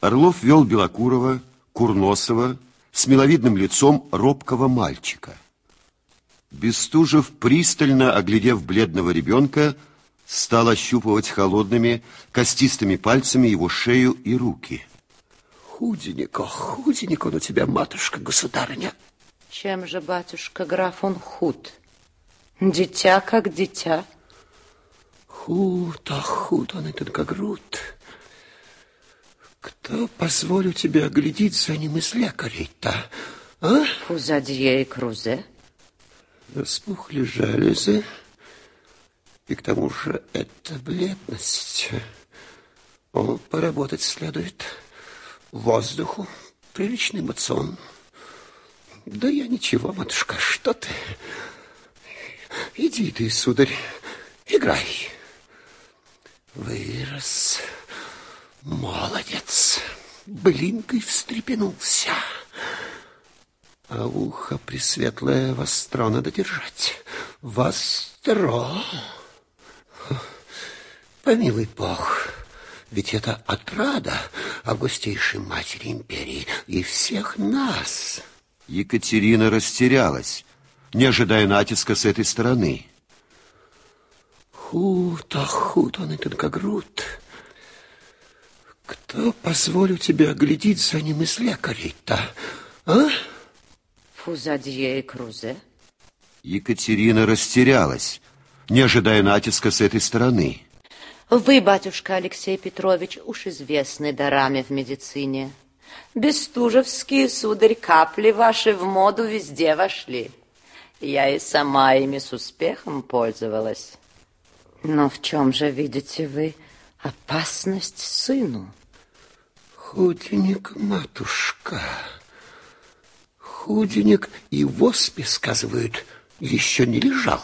Орлов вел Белокурова, Курносова, с миловидным лицом робкого мальчика. Бестужев, пристально оглядев бледного ребенка, стал ощупывать холодными, костистыми пальцами его шею и руки. Худенько, худенько он у тебя, матушка, государыня. Чем же, батюшка, граф, он худ? Дитя как дитя. Худ, а худ он и только груд. Кто позволю тебе оглядеть за ним и слякарей-то, а? Фузадье и Крузе. Распухли железы, и к тому же это бледность. О, поработать следует воздуху, приличный мацион. Да я ничего, матушка, что ты? Иди ты, сударь, играй. Вырос, молодец, блинкой встрепенулся. А ухо пресветлое востро надо держать. Востро. Помилуй Бог, ведь это отрада августейшей матери империи и всех нас. Екатерина растерялась, не ожидая натиска с этой стороны. Худ, а худ он этот как Кто позволю тебе оглядеть за ним из лекарей-то, а? Фузадье и Крузе. Екатерина растерялась, не ожидая натиска с этой стороны. Вы, батюшка Алексей Петрович, уж известны дарами в медицине. Бестужевские, сударь, капли ваши в моду везде вошли. Я и сама ими с успехом пользовалась. Но в чем же видите вы опасность сыну? Худенек, матушка, худенек и в оспе, сказывают, еще не лежал.